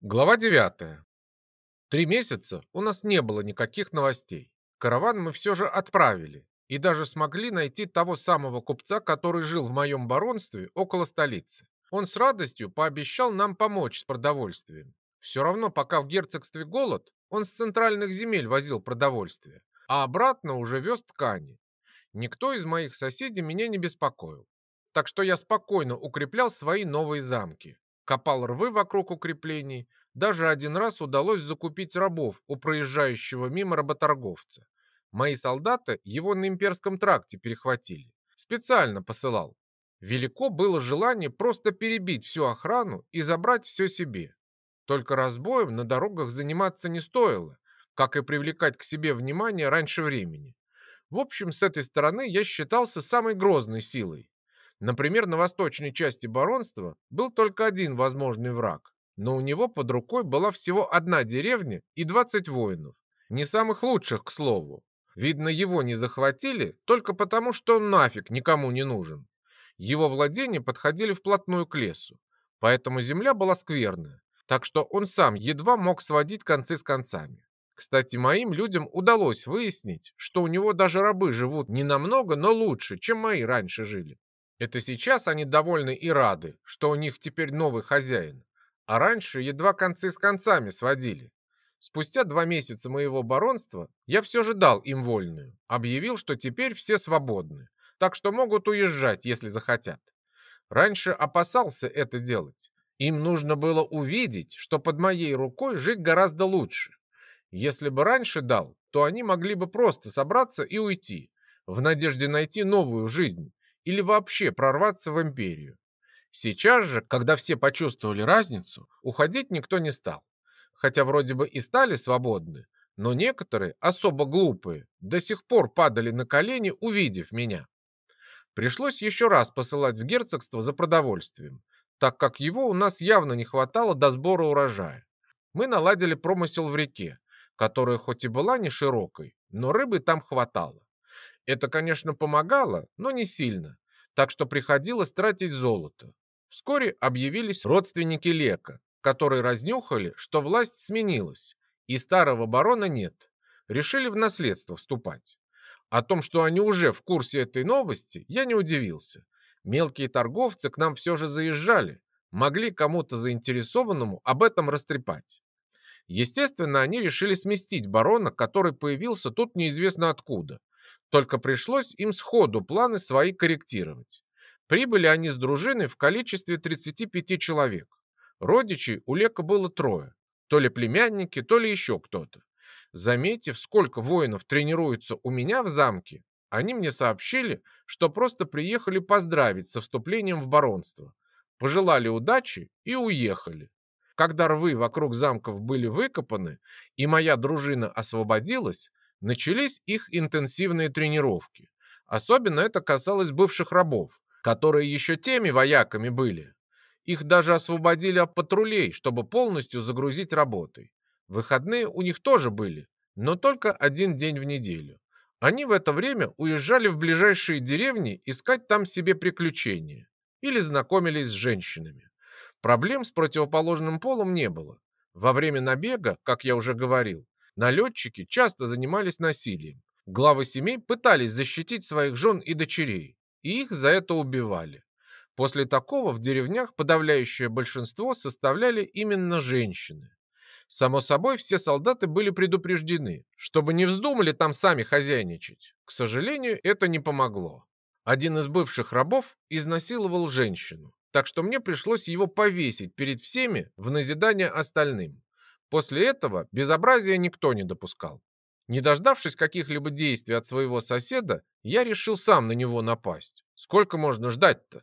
Глава 9. Три месяца у нас не было никаких новостей. Караван мы все же отправили и даже смогли найти того самого купца, который жил в моем баронстве около столицы. Он с радостью пообещал нам помочь с продовольствием. Все равно, пока в герцогстве голод, он с центральных земель возил продовольствие, а обратно уже вез ткани. Никто из моих соседей меня не беспокоил. Так что я спокойно укреплял свои новые замки копал рвы вокруг укреплений. Даже один раз удалось закупить рабов у проезжающего мимо работорговца. Мои солдаты его на имперском тракте перехватили. Специально посылал. Велико было желание просто перебить всю охрану и забрать все себе. Только разбоем на дорогах заниматься не стоило, как и привлекать к себе внимание раньше времени. В общем, с этой стороны я считался самой грозной силой. Например, на восточной части баронства был только один возможный враг, но у него под рукой была всего одна деревня и 20 воинов. Не самых лучших, к слову. Видно, его не захватили только потому, что он нафиг никому не нужен. Его владения подходили вплотную к лесу, поэтому земля была скверная, так что он сам едва мог сводить концы с концами. Кстати, моим людям удалось выяснить, что у него даже рабы живут не намного, но лучше, чем мои раньше жили. Это сейчас они довольны и рады, что у них теперь новый хозяин. А раньше едва концы с концами сводили. Спустя два месяца моего баронства я все же дал им вольную. Объявил, что теперь все свободны. Так что могут уезжать, если захотят. Раньше опасался это делать. Им нужно было увидеть, что под моей рукой жить гораздо лучше. Если бы раньше дал, то они могли бы просто собраться и уйти, в надежде найти новую жизнь, или вообще прорваться в империю. Сейчас же, когда все почувствовали разницу, уходить никто не стал. Хотя вроде бы и стали свободны, но некоторые, особо глупые, до сих пор падали на колени, увидев меня. Пришлось еще раз посылать в герцогство за продовольствием, так как его у нас явно не хватало до сбора урожая. Мы наладили промысел в реке, которая хоть и была не широкой, но рыбы там хватало. Это, конечно, помогало, но не сильно, так что приходилось тратить золото. Вскоре объявились родственники Лека, которые разнюхали, что власть сменилась, и старого барона нет. Решили в наследство вступать. О том, что они уже в курсе этой новости, я не удивился. Мелкие торговцы к нам все же заезжали, могли кому-то заинтересованному об этом растрепать. Естественно, они решили сместить барона, который появился тут неизвестно откуда, только пришлось им сходу планы свои корректировать. Прибыли они с дружиной в количестве 35 человек. Родичей у Лека было трое. То ли племянники, то ли еще кто-то. Заметив, сколько воинов тренируются у меня в замке, они мне сообщили, что просто приехали поздравить со вступлением в баронство. Пожелали удачи и уехали. Когда рвы вокруг замков были выкопаны, и моя дружина освободилась, начались их интенсивные тренировки. Особенно это касалось бывших рабов, которые еще теми вояками были. Их даже освободили от патрулей, чтобы полностью загрузить работой. Выходные у них тоже были, но только один день в неделю. Они в это время уезжали в ближайшие деревни искать там себе приключения или знакомились с женщинами. Проблем с противоположным полом не было. Во время набега, как я уже говорил, Налетчики часто занимались насилием. Главы семей пытались защитить своих жен и дочерей, и их за это убивали. После такого в деревнях подавляющее большинство составляли именно женщины. Само собой, все солдаты были предупреждены, чтобы не вздумали там сами хозяйничать. К сожалению, это не помогло. Один из бывших рабов изнасиловал женщину, так что мне пришлось его повесить перед всеми в назидание остальным. После этого безобразия никто не допускал. Не дождавшись каких-либо действий от своего соседа, я решил сам на него напасть. Сколько можно ждать-то?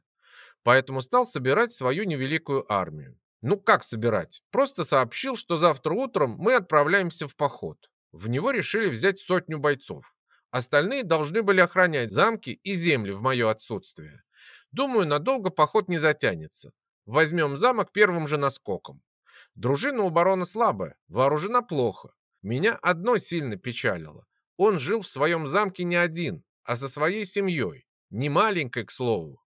Поэтому стал собирать свою невеликую армию. Ну как собирать? Просто сообщил, что завтра утром мы отправляемся в поход. В него решили взять сотню бойцов. Остальные должны были охранять замки и земли в мое отсутствие. Думаю, надолго поход не затянется. Возьмем замок первым же наскоком. Дружина у барона слабая, вооружена плохо. Меня одно сильно печалило. Он жил в своем замке не один, а со своей семьей, не маленькой, к слову.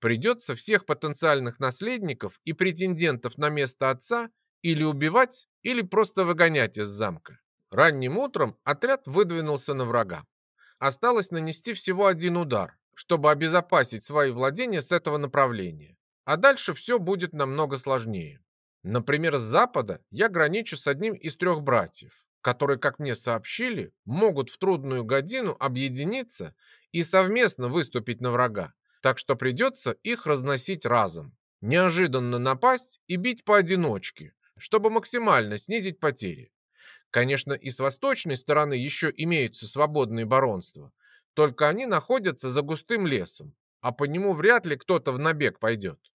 Придется всех потенциальных наследников и претендентов на место отца Или убивать, или просто выгонять из замка. Ранним утром отряд выдвинулся на врага. Осталось нанести всего один удар, чтобы обезопасить свои владения с этого направления. А дальше все будет намного сложнее. Например, с запада я граничу с одним из трех братьев, которые, как мне сообщили, могут в трудную годину объединиться и совместно выступить на врага, так что придется их разносить разом, неожиданно напасть и бить поодиночке, чтобы максимально снизить потери. Конечно, и с восточной стороны еще имеются свободные баронства, только они находятся за густым лесом, а по нему вряд ли кто-то в набег пойдет.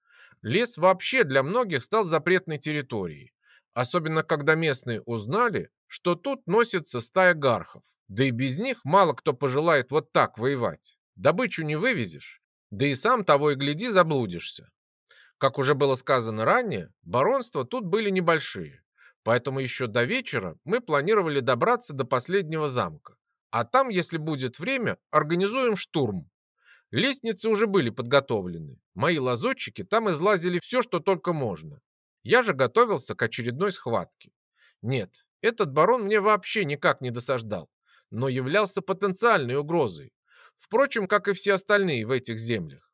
Лес вообще для многих стал запретной территорией, особенно когда местные узнали, что тут носится стая гархов. Да и без них мало кто пожелает вот так воевать. Добычу не вывезешь, да и сам того и гляди заблудишься. Как уже было сказано ранее, баронства тут были небольшие, поэтому еще до вечера мы планировали добраться до последнего замка. А там, если будет время, организуем штурм. Лестницы уже были подготовлены. Мои лазутчики там излазили все, что только можно. Я же готовился к очередной схватке. Нет, этот барон мне вообще никак не досаждал, но являлся потенциальной угрозой. Впрочем, как и все остальные в этих землях.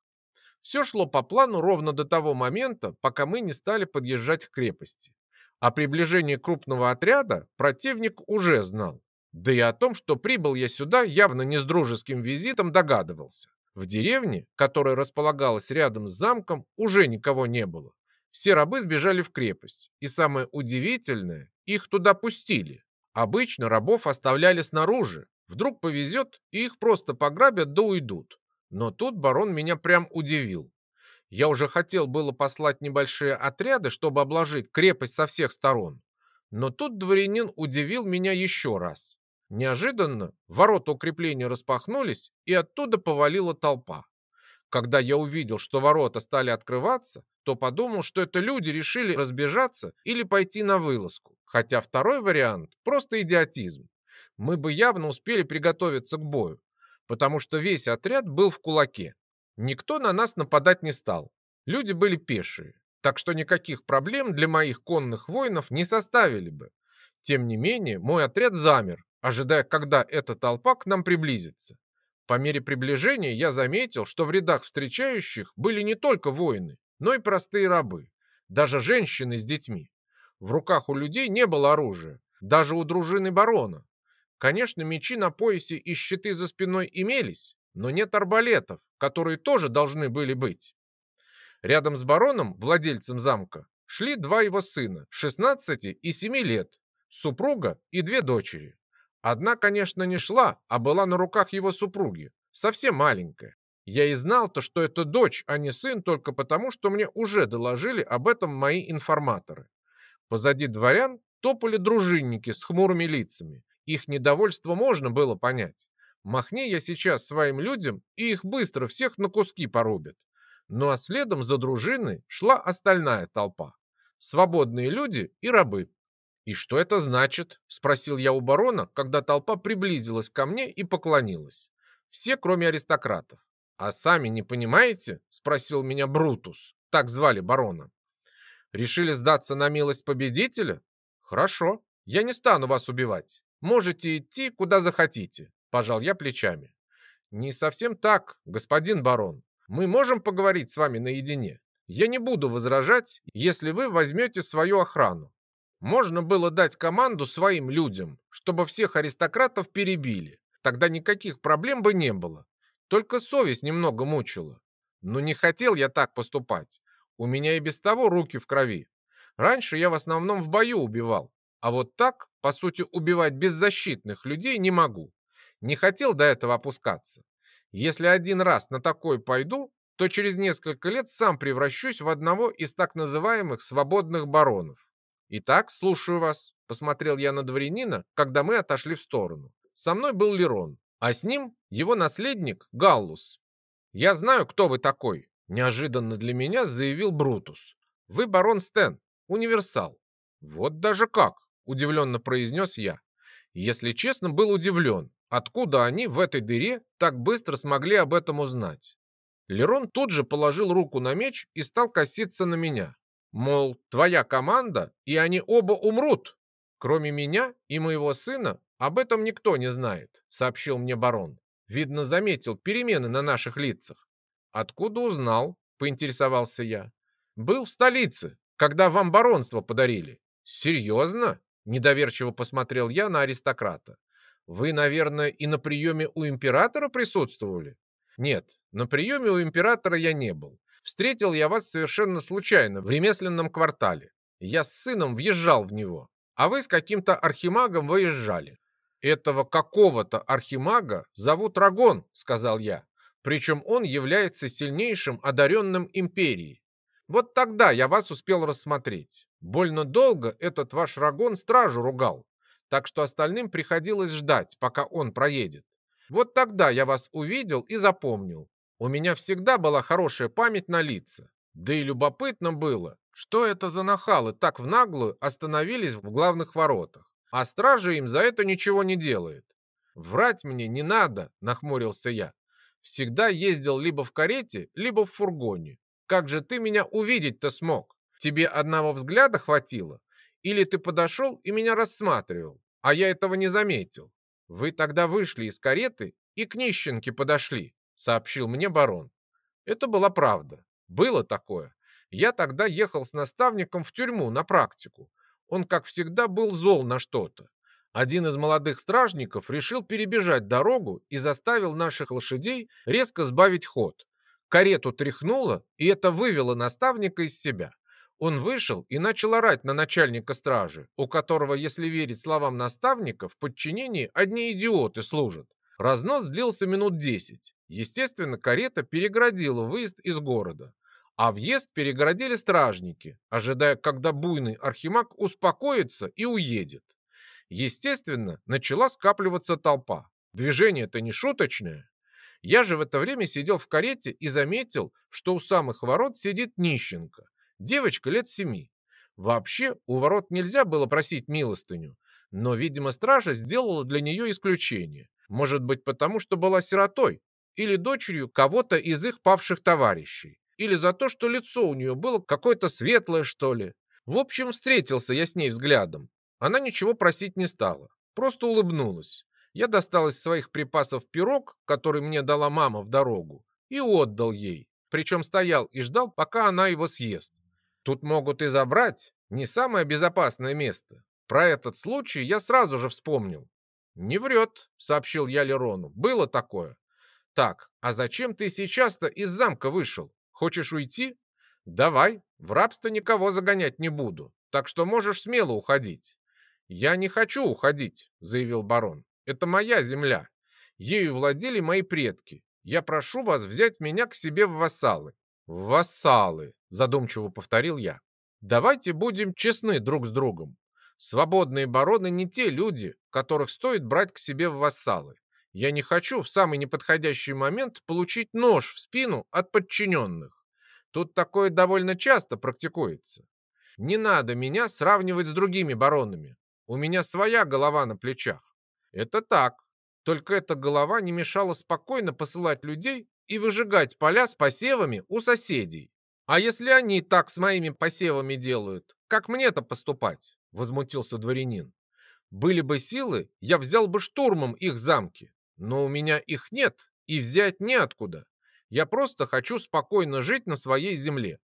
Все шло по плану ровно до того момента, пока мы не стали подъезжать к крепости. О приближении крупного отряда противник уже знал. Да и о том, что прибыл я сюда, явно не с дружеским визитом догадывался. В деревне, которая располагалась рядом с замком, уже никого не было. Все рабы сбежали в крепость. И самое удивительное, их туда пустили. Обычно рабов оставляли снаружи. Вдруг повезет, и их просто пограбят да уйдут. Но тут барон меня прям удивил. Я уже хотел было послать небольшие отряды, чтобы обложить крепость со всех сторон. Но тут дворянин удивил меня еще раз. Неожиданно ворота укрепления распахнулись, и оттуда повалила толпа. Когда я увидел, что ворота стали открываться, то подумал, что это люди решили разбежаться или пойти на вылазку. Хотя второй вариант – просто идиотизм. Мы бы явно успели приготовиться к бою, потому что весь отряд был в кулаке. Никто на нас нападать не стал. Люди были пешие, так что никаких проблем для моих конных воинов не составили бы. Тем не менее, мой отряд замер, ожидая, когда эта толпа к нам приблизится. По мере приближения я заметил, что в рядах встречающих были не только воины, но и простые рабы, даже женщины с детьми. В руках у людей не было оружия, даже у дружины барона. Конечно, мечи на поясе и щиты за спиной имелись, но нет арбалетов, которые тоже должны были быть. Рядом с бароном, владельцем замка, шли два его сына, 16 и 7 лет, супруга и две дочери. Одна, конечно, не шла, а была на руках его супруги, совсем маленькая. Я и знал то, что это дочь, а не сын, только потому, что мне уже доложили об этом мои информаторы. Позади дворян топали дружинники с хмурыми лицами. Их недовольство можно было понять. Махни я сейчас своим людям, и их быстро всех на куски порубят. Ну а следом за дружиной шла остальная толпа. Свободные люди и рабы. «И что это значит?» – спросил я у барона, когда толпа приблизилась ко мне и поклонилась. Все, кроме аристократов. «А сами не понимаете?» – спросил меня Брутус. Так звали барона. «Решили сдаться на милость победителя? Хорошо, я не стану вас убивать. Можете идти, куда захотите», – пожал я плечами. «Не совсем так, господин барон. Мы можем поговорить с вами наедине. Я не буду возражать, если вы возьмете свою охрану. Можно было дать команду своим людям, чтобы всех аристократов перебили. Тогда никаких проблем бы не было. Только совесть немного мучила. Но не хотел я так поступать. У меня и без того руки в крови. Раньше я в основном в бою убивал. А вот так, по сути, убивать беззащитных людей не могу. Не хотел до этого опускаться. Если один раз на такой пойду, то через несколько лет сам превращусь в одного из так называемых свободных баронов. Итак, слушаю вас, посмотрел я на дворянина, когда мы отошли в сторону. Со мной был Лерон а с ним его наследник Галлус. «Я знаю, кто вы такой», – неожиданно для меня заявил Брутус. «Вы барон Стен, универсал». «Вот даже как», – удивленно произнес я. Если честно, был удивлен, откуда они в этой дыре так быстро смогли об этом узнать. Лерон тут же положил руку на меч и стал коситься на меня. Мол, твоя команда, и они оба умрут. Кроме меня и моего сына, об этом никто не знает, сообщил мне барон. Видно, заметил перемены на наших лицах. Откуда узнал? Поинтересовался я. Был в столице, когда вам баронство подарили. Серьезно? Недоверчиво посмотрел я на аристократа. Вы, наверное, и на приеме у императора присутствовали? Нет, на приеме у императора я не был. Встретил я вас совершенно случайно в ремесленном квартале. Я с сыном въезжал в него, а вы с каким-то архимагом выезжали. Этого какого-то архимага зовут Рагон, сказал я. Причем он является сильнейшим одаренным империи. Вот тогда я вас успел рассмотреть. Больно долго этот ваш Рагон стражу ругал, так что остальным приходилось ждать, пока он проедет. Вот тогда я вас увидел и запомнил. У меня всегда была хорошая память на лица. Да и любопытно было, что это за нахалы так в наглую остановились в главных воротах. А стража им за это ничего не делает. «Врать мне не надо», — нахмурился я. «Всегда ездил либо в карете, либо в фургоне. Как же ты меня увидеть-то смог? Тебе одного взгляда хватило? Или ты подошел и меня рассматривал, а я этого не заметил? Вы тогда вышли из кареты и к нищенке подошли, сообщил мне барон. Это была правда. Было такое. Я тогда ехал с наставником в тюрьму на практику. Он, как всегда, был зол на что-то. Один из молодых стражников решил перебежать дорогу и заставил наших лошадей резко сбавить ход. Карету тряхнуло, и это вывело наставника из себя. Он вышел и начал орать на начальника стражи, у которого, если верить словам наставника, в подчинении одни идиоты служат. Разнос длился минут десять. Естественно, карета переградила выезд из города. А въезд перегородили стражники, ожидая, когда буйный архимаг успокоится и уедет. Естественно, начала скапливаться толпа. Движение-то не шуточное. Я же в это время сидел в карете и заметил, что у самых ворот сидит нищенка. Девочка лет семи. Вообще, у ворот нельзя было просить милостыню, но, видимо, стража сделала для нее исключение. Может быть, потому что была сиротой или дочерью кого-то из их павших товарищей, или за то, что лицо у нее было какое-то светлое, что ли. В общем, встретился я с ней взглядом. Она ничего просить не стала, просто улыбнулась. Я достал из своих припасов пирог, который мне дала мама в дорогу, и отдал ей. Причем стоял и ждал, пока она его съест. Тут могут и забрать. Не самое безопасное место. Про этот случай я сразу же вспомнил. «Не врет», — сообщил я Лерону. «Было такое». «Так, а зачем ты сейчас-то из замка вышел? Хочешь уйти?» «Давай, в рабство никого загонять не буду, так что можешь смело уходить». «Я не хочу уходить», — заявил барон. «Это моя земля. Ею владели мои предки. Я прошу вас взять меня к себе в вассалы». «В вассалы», задумчиво повторил я. Давайте будем честны друг с другом. Свободные бароны не те люди, которых стоит брать к себе в вассалы. Я не хочу в самый неподходящий момент получить нож в спину от подчиненных. Тут такое довольно часто практикуется. Не надо меня сравнивать с другими баронами. У меня своя голова на плечах. Это так. Только эта голова не мешала спокойно посылать людей и выжигать поля с посевами у соседей. «А если они так с моими посевами делают, как мне-то поступать?» — возмутился дворянин. «Были бы силы, я взял бы штурмом их замки, но у меня их нет и взять неоткуда. Я просто хочу спокойно жить на своей земле.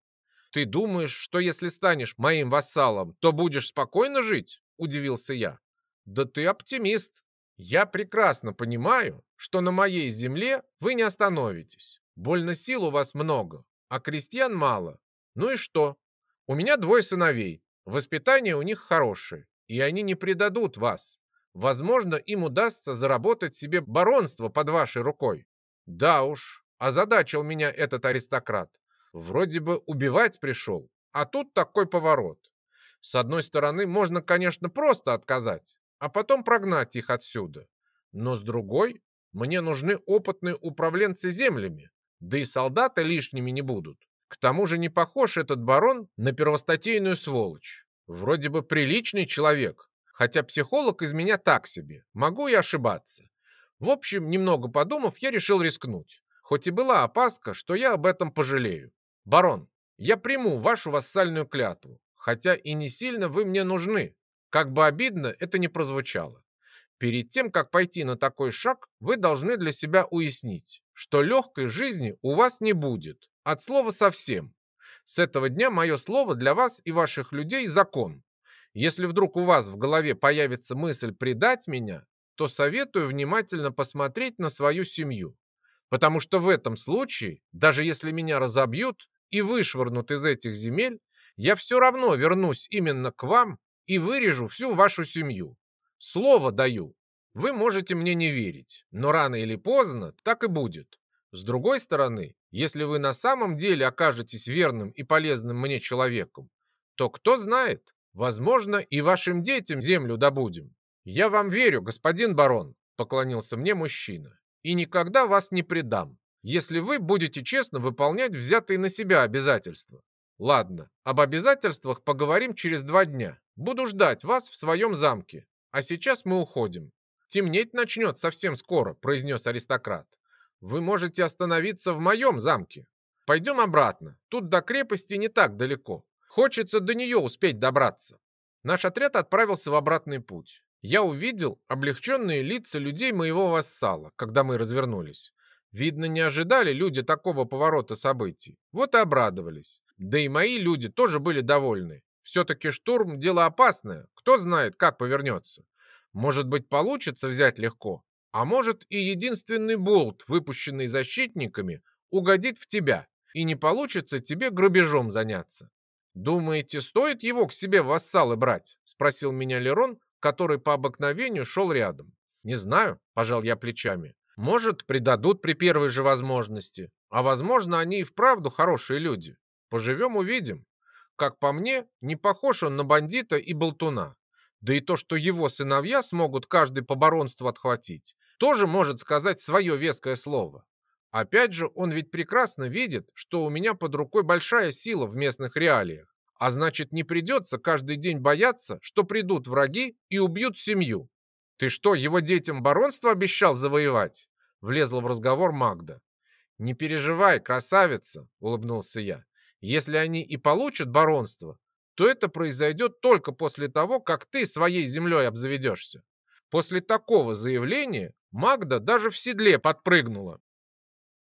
Ты думаешь, что если станешь моим вассалом, то будешь спокойно жить?» — удивился я. «Да ты оптимист. Я прекрасно понимаю, что на моей земле вы не остановитесь. Больно сил у вас много, а крестьян мало. Ну и что? У меня двое сыновей. Воспитание у них хорошее, и они не предадут вас. Возможно, им удастся заработать себе баронство под вашей рукой. Да уж, озадачил меня этот аристократ. Вроде бы убивать пришел, а тут такой поворот. С одной стороны, можно, конечно, просто отказать, а потом прогнать их отсюда. Но с другой, мне нужны опытные управленцы землями, да и солдаты лишними не будут. К тому же не похож этот барон на первостатейную сволочь. Вроде бы приличный человек, хотя психолог из меня так себе, могу и ошибаться. В общем, немного подумав, я решил рискнуть. Хоть и была опаска, что я об этом пожалею. «Барон, я приму вашу вассальную клятву, хотя и не сильно вы мне нужны. Как бы обидно это ни прозвучало. Перед тем, как пойти на такой шаг, вы должны для себя уяснить, что легкой жизни у вас не будет. От слова совсем. С этого дня мое слово для вас и ваших людей закон. Если вдруг у вас в голове появится мысль предать меня, то советую внимательно посмотреть на свою семью. Потому что в этом случае, даже если меня разобьют и вышвырнут из этих земель, я все равно вернусь именно к вам и вырежу всю вашу семью. Слово даю. Вы можете мне не верить, но рано или поздно так и будет. С другой стороны, если вы на самом деле окажетесь верным и полезным мне человеком, то кто знает, возможно, и вашим детям землю добудем. Я вам верю, господин барон, поклонился мне мужчина, и никогда вас не предам, если вы будете честно выполнять взятые на себя обязательства. Ладно, об обязательствах поговорим через два дня. Буду ждать вас в своем замке. А сейчас мы уходим. Темнеть начнет совсем скоро, произнес аристократ. Вы можете остановиться в моем замке. Пойдем обратно. Тут до крепости не так далеко. Хочется до нее успеть добраться. Наш отряд отправился в обратный путь. Я увидел облегченные лица людей моего вассала, когда мы развернулись. Видно, не ожидали люди такого поворота событий. Вот и обрадовались. Да и мои люди тоже были довольны. Все-таки штурм – дело опасное. Кто знает, как повернется. Может быть, получится взять легко. А может, и единственный болт, выпущенный защитниками, угодит в тебя, и не получится тебе грабежом заняться. «Думаете, стоит его к себе в вассалы брать?» – спросил меня Лерон, который по обыкновению шел рядом. «Не знаю», – пожал я плечами. «Может, предадут при первой же возможности. А возможно, они и вправду хорошие люди. Поживем, увидим. Как по мне, не похож он на бандита и болтуна. Да и то, что его сыновья смогут каждый по баронству отхватить, тоже может сказать свое веское слово. Опять же, он ведь прекрасно видит, что у меня под рукой большая сила в местных реалиях. А значит, не придется каждый день бояться, что придут враги и убьют семью. Ты что, его детям баронство обещал завоевать? Влезла в разговор Магда. Не переживай, красавица, улыбнулся я. Если они и получат баронство, то это произойдет только после того, как ты своей землей обзаведешься. После такого заявления Магда даже в седле подпрыгнула.